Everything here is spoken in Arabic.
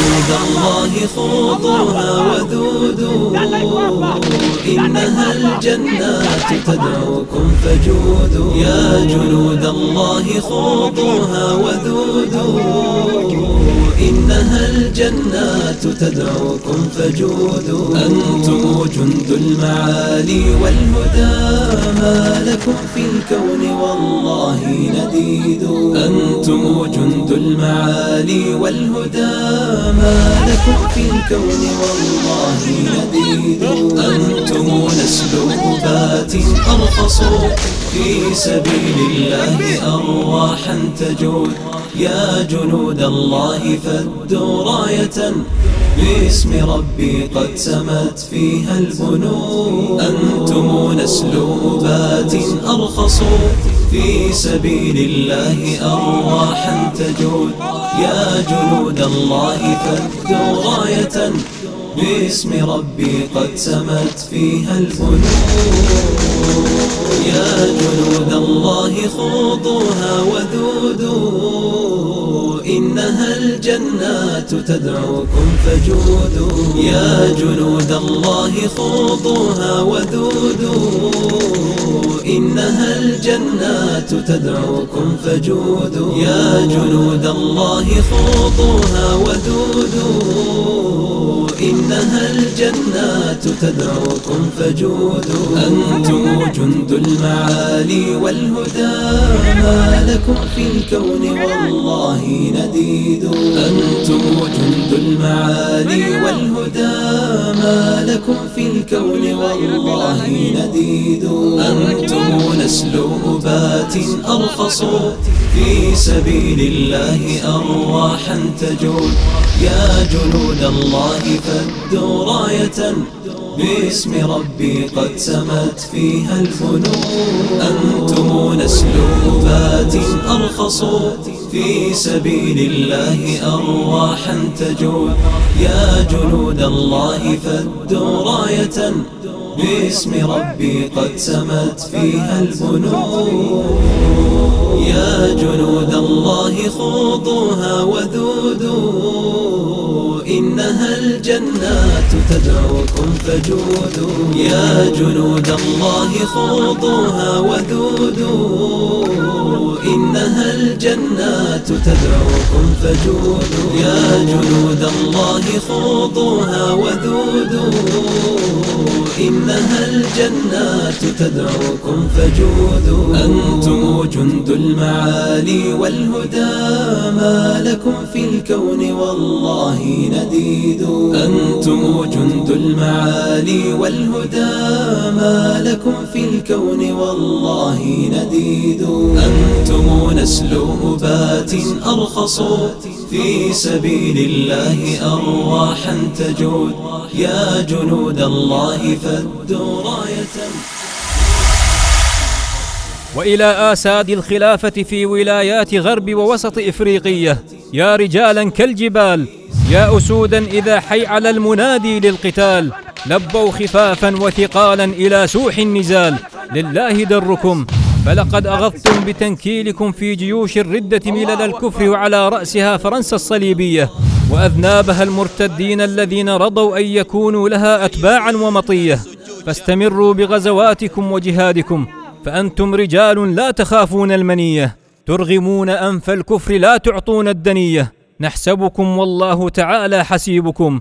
جنود الله خوضوها وذودوا. إنها الجنات تدعوكم فجودوا. يا جنود الله خوضوها وذودوا. إنها الجنات تدعوكم فجودوا. أنتم جند المعالي والهدى. لكم في الكون والله نديد أنتم جند المعالي والهدى. ما لكم في الكون والله نديد أنتم نسل أبات أرخصوا في سبيل الله أرواحا تجود يا جنود الله فدوا راية. باسم ربي قد سمت فيها البنود. أنتم نسل أبات أرخصوا في سبيل الله أرواحا تجود. يا جنود الله فدوا راية باسم ربي قد سمت فيها البنود. يا جنود الله خوضوها وذودوا. إنها الجنات تدعوكم فجودوا. يا جنود الله خوضوها وذودوا. إنها الجنات تدعوكم فجودوا. يا جنود الله خوضوها وذودوا. الجنات تدعوكم فجودوا أنتم جند المعالي والهدى. ما لكم في الكون والله نديد أنتم جند المعالي والهدى. ما لكم في الكون والله نديد أنتم نسل أبات أرخصوا في سبيل الله أرواحا تجود يا جنود الله فدوا راية باسم ربي قد سمت فيها الفنون أنتم نسل أبات أرخصوا في سبيل الله أرواحا تجود يا جنود الله فدوا راية باسم ربي قد سمت فيها البنود يا جنود الله خوضوها وذودوا. إنها الجنات تدعوكم فجودوا يا جنود الله خوضوها وذودوا. إنها الجنات تدعوكم فجودوا يا جنود الله خوضوها وذودوا. إنها الجنات تدعوكم فجودوا أنتم جند المعالي والهدى. لكم في الكون والله نديد أنتم جند المعالي والهدى. ما لكم في الكون والله نديد أنتم نسل أبات أرخصوا في سبيل الله أرواحا تجود. يا جنود الله فدوا راية. وإلى آساد الخلافة في ولايات غرب ووسط إفريقية. يا رجالا كالجبال يا اسودا إذا حي على المنادي للقتال. لبوا خفافا وثقالا إلى سوح النزال. لله دركم فلقد أغضتم بتنكيلكم في جيوش الردة ملل الكفر وعلى رأسها فرنسا الصليبية. وأذنابها المرتدين الذين رضوا أن يكونوا لها اتباعا ومطية. فاستمروا بغزواتكم وجهادكم. فأنتم رجال لا تخافون المنية. ترغمون أنف الكفر لا تعطون الدنية. نحسبكم والله تعالى حسيبكم.